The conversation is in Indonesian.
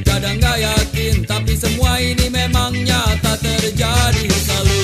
Kadang gak yakin tapi semua ini memang nyata terjadi. Selalu